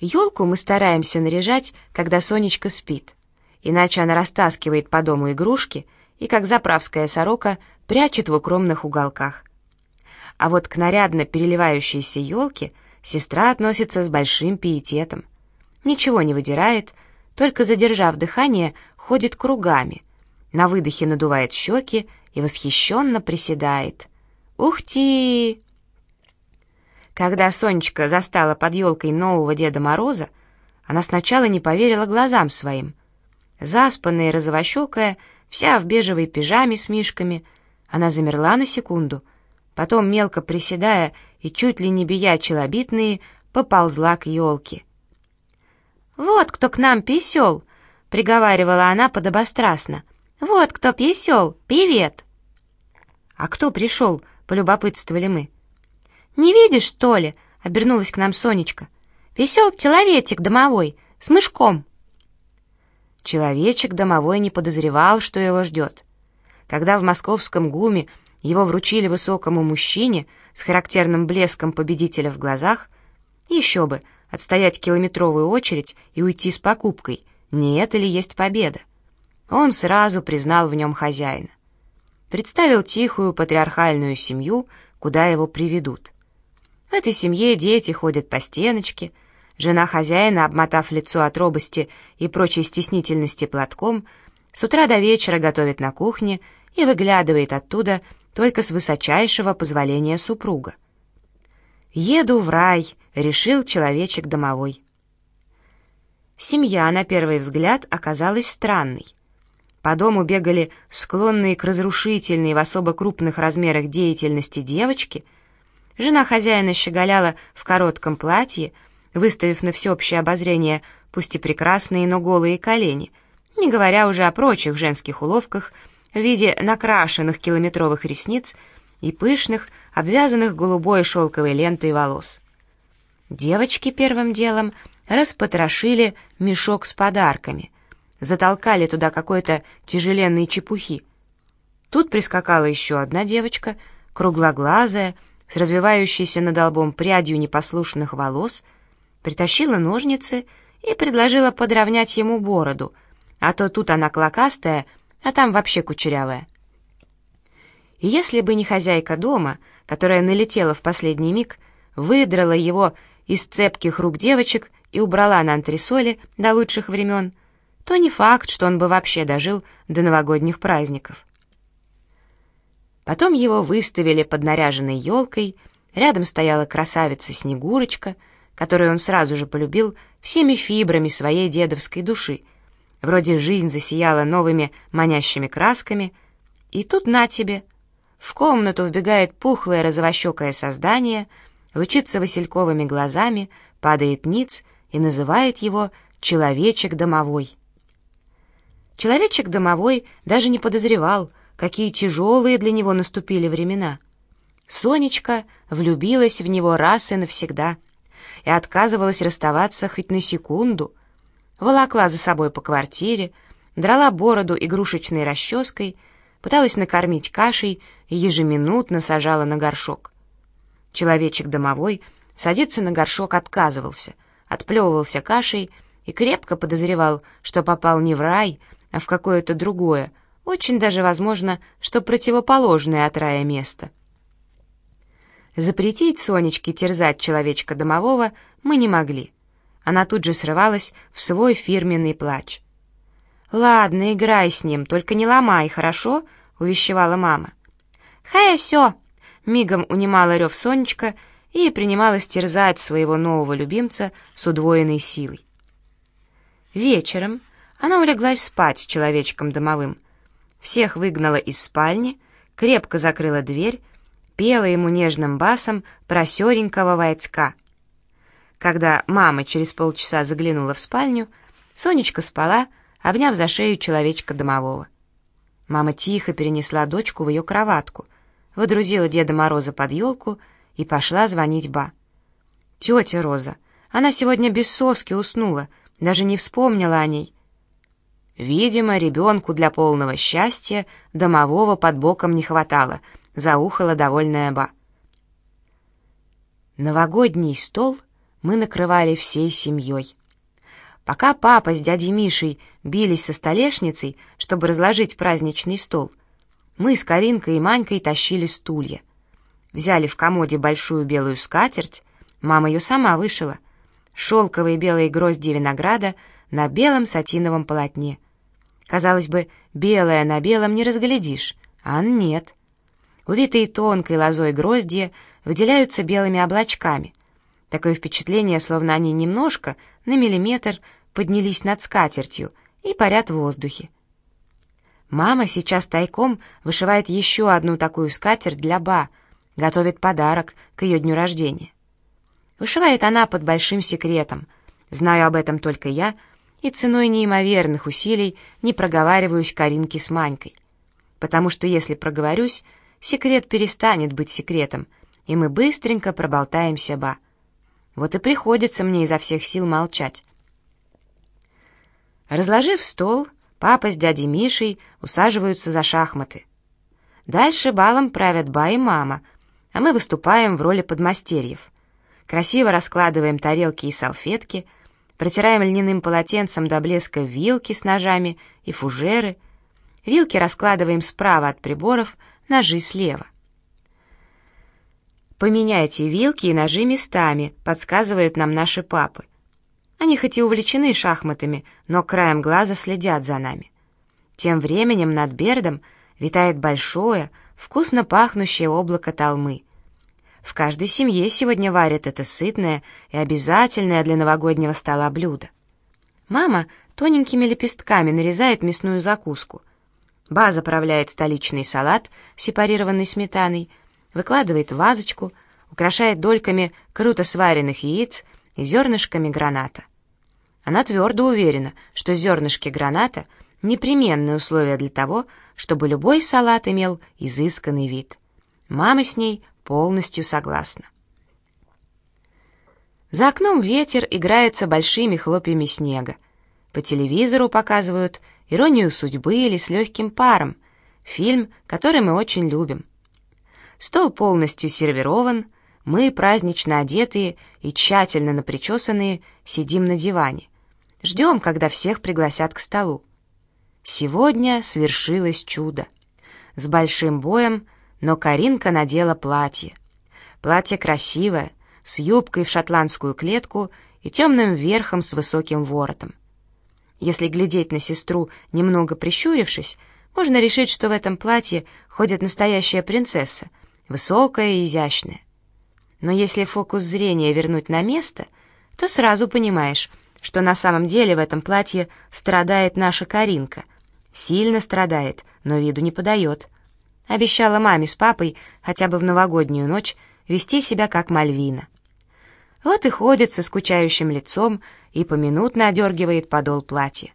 Елку мы стараемся наряжать, когда Сонечка спит, иначе она растаскивает по дому игрушки и, как заправская сорока, прячет в укромных уголках. А вот к нарядно переливающейся елке сестра относится с большим пиететом. Ничего не выдирает, только, задержав дыхание, ходит кругами, на выдохе надувает щеки и восхищенно приседает. «Ух ты!» Когда Сонечка застала под елкой нового Деда Мороза, она сначала не поверила глазам своим. Заспанная и розовощекая, вся в бежевой пижаме с мишками, она замерла на секунду, потом, мелко приседая и чуть ли не бия челобитные, поползла к елке. «Вот кто к нам писел!» — приговаривала она подобострастно. «Вот кто писел! Привет!» «А кто пришел?» — полюбопытствовали мы. «Не видишь, что ли?» — обернулась к нам Сонечка. «Весел человечек домовой, с мышком». Человечек домовой не подозревал, что его ждет. Когда в московском ГУМе его вручили высокому мужчине с характерным блеском победителя в глазах, еще бы, отстоять километровую очередь и уйти с покупкой, не это ли есть победа? Он сразу признал в нем хозяина. Представил тихую патриархальную семью, куда его приведут. В этой семье дети ходят по стеночке, жена хозяина, обмотав лицо от робости и прочей стеснительности платком, с утра до вечера готовит на кухне и выглядывает оттуда только с высочайшего позволения супруга. «Еду в рай», — решил человечек домовой. Семья, на первый взгляд, оказалась странной. По дому бегали склонные к разрушительной в особо крупных размерах деятельности девочки — Жена хозяина щеголяла в коротком платье, выставив на всеобщее обозрение пусть и прекрасные, но голые колени, не говоря уже о прочих женских уловках в виде накрашенных километровых ресниц и пышных, обвязанных голубой шелковой лентой волос. Девочки первым делом распотрошили мешок с подарками, затолкали туда какой-то тяжеленной чепухи. Тут прискакала еще одна девочка, круглоглазая, с развивающейся над лбом прядью непослушных волос, притащила ножницы и предложила подровнять ему бороду, а то тут она клокастая, а там вообще кучерявая. И если бы не хозяйка дома, которая налетела в последний миг, выдрала его из цепких рук девочек и убрала на антресоле до лучших времен, то не факт, что он бы вообще дожил до новогодних праздников. Потом его выставили под наряженной елкой, рядом стояла красавица Снегурочка, которую он сразу же полюбил всеми фибрами своей дедовской души. Вроде жизнь засияла новыми манящими красками, и тут на тебе. В комнату вбегает пухлое розовощекое создание, лучится васильковыми глазами, падает ниц и называет его «человечек домовой». Человечек домовой даже не подозревал, какие тяжелые для него наступили времена. Сонечка влюбилась в него раз и навсегда и отказывалась расставаться хоть на секунду. Волокла за собой по квартире, драла бороду игрушечной расческой, пыталась накормить кашей и ежеминутно сажала на горшок. Человечек домовой садиться на горшок отказывался, отплевывался кашей и крепко подозревал, что попал не в рай, а в какое-то другое, очень даже возможно, что противоположное от рая место. Запретить Сонечке терзать человечка домового мы не могли. Она тут же срывалась в свой фирменный плач. «Ладно, играй с ним, только не ломай, хорошо?» — увещевала мама. «Хай, все!» — мигом унимала рев Сонечка и принималась терзать своего нового любимца с удвоенной силой. Вечером она улеглась спать с человечком домовым — всех выгнала из спальни, крепко закрыла дверь, пела ему нежным басом про серенького войцка. Когда мама через полчаса заглянула в спальню, Сонечка спала, обняв за шею человечка домового. Мама тихо перенесла дочку в ее кроватку, водрузила Деда Мороза под елку и пошла звонить Ба. «Тетя Роза, она сегодня без соски уснула, даже не вспомнила о ней. Видимо, ребенку для полного счастья домового под боком не хватало, заухала довольная ба. Новогодний стол мы накрывали всей семьей. Пока папа с дядей Мишей бились со столешницей, чтобы разложить праздничный стол, мы с Каринкой и Манькой тащили стулья. Взяли в комоде большую белую скатерть, мама ее сама вышила, шелковые белые грозди винограда на белом сатиновом полотне. Казалось бы, белое на белом не разглядишь, а нет. Увитые тонкой лозой гроздья выделяются белыми облачками. Такое впечатление, словно они немножко, на миллиметр, поднялись над скатертью и парят в воздухе. Мама сейчас тайком вышивает еще одну такую скатерть для Ба, готовит подарок к ее дню рождения. Вышивает она под большим секретом. Знаю об этом только я, и ценой неимоверных усилий не проговариваюсь Каринке с Манькой. Потому что если проговорюсь, секрет перестанет быть секретом, и мы быстренько проболтаемся ба. Вот и приходится мне изо всех сил молчать. Разложив стол, папа с дядей Мишей усаживаются за шахматы. Дальше балом правят ба и мама, а мы выступаем в роли подмастерьев. Красиво раскладываем тарелки и салфетки, протираем льняным полотенцем до блеска вилки с ножами и фужеры. Вилки раскладываем справа от приборов, ножи слева. «Поменяйте вилки и ножи местами», — подсказывают нам наши папы. Они хоть и увлечены шахматами, но краем глаза следят за нами. Тем временем над Бердом витает большое, вкусно пахнущее облако толмы. В каждой семье сегодня варят это сытное и обязательное для новогоднего стола блюдо. Мама тоненькими лепестками нарезает мясную закуску. Ба заправляет столичный салат, сепарированный сметаной, выкладывает вазочку, украшает дольками круто сваренных яиц и зернышками граната. Она твердо уверена, что зернышки граната — непременное условие для того, чтобы любой салат имел изысканный вид. Мама с ней полностью согласна. За окном ветер играется большими хлопьями снега. По телевизору показывают «Иронию судьбы» или «С легким паром», фильм, который мы очень любим. Стол полностью сервирован, мы, празднично одетые и тщательно напричесанные, сидим на диване. Ждем, когда всех пригласят к столу. Сегодня свершилось чудо. С большим боем, но Каринка надела платье. Платье красивое, с юбкой в шотландскую клетку и темным верхом с высоким воротом. Если глядеть на сестру, немного прищурившись, можно решить, что в этом платье ходит настоящая принцесса, высокая и изящная. Но если фокус зрения вернуть на место, то сразу понимаешь, что на самом деле в этом платье страдает наша Каринка. Сильно страдает, но виду не подает. Обещала маме с папой хотя бы в новогоднюю ночь вести себя как Мальвина. Вот и ходит со скучающим лицом и поминутно одергивает подол платья.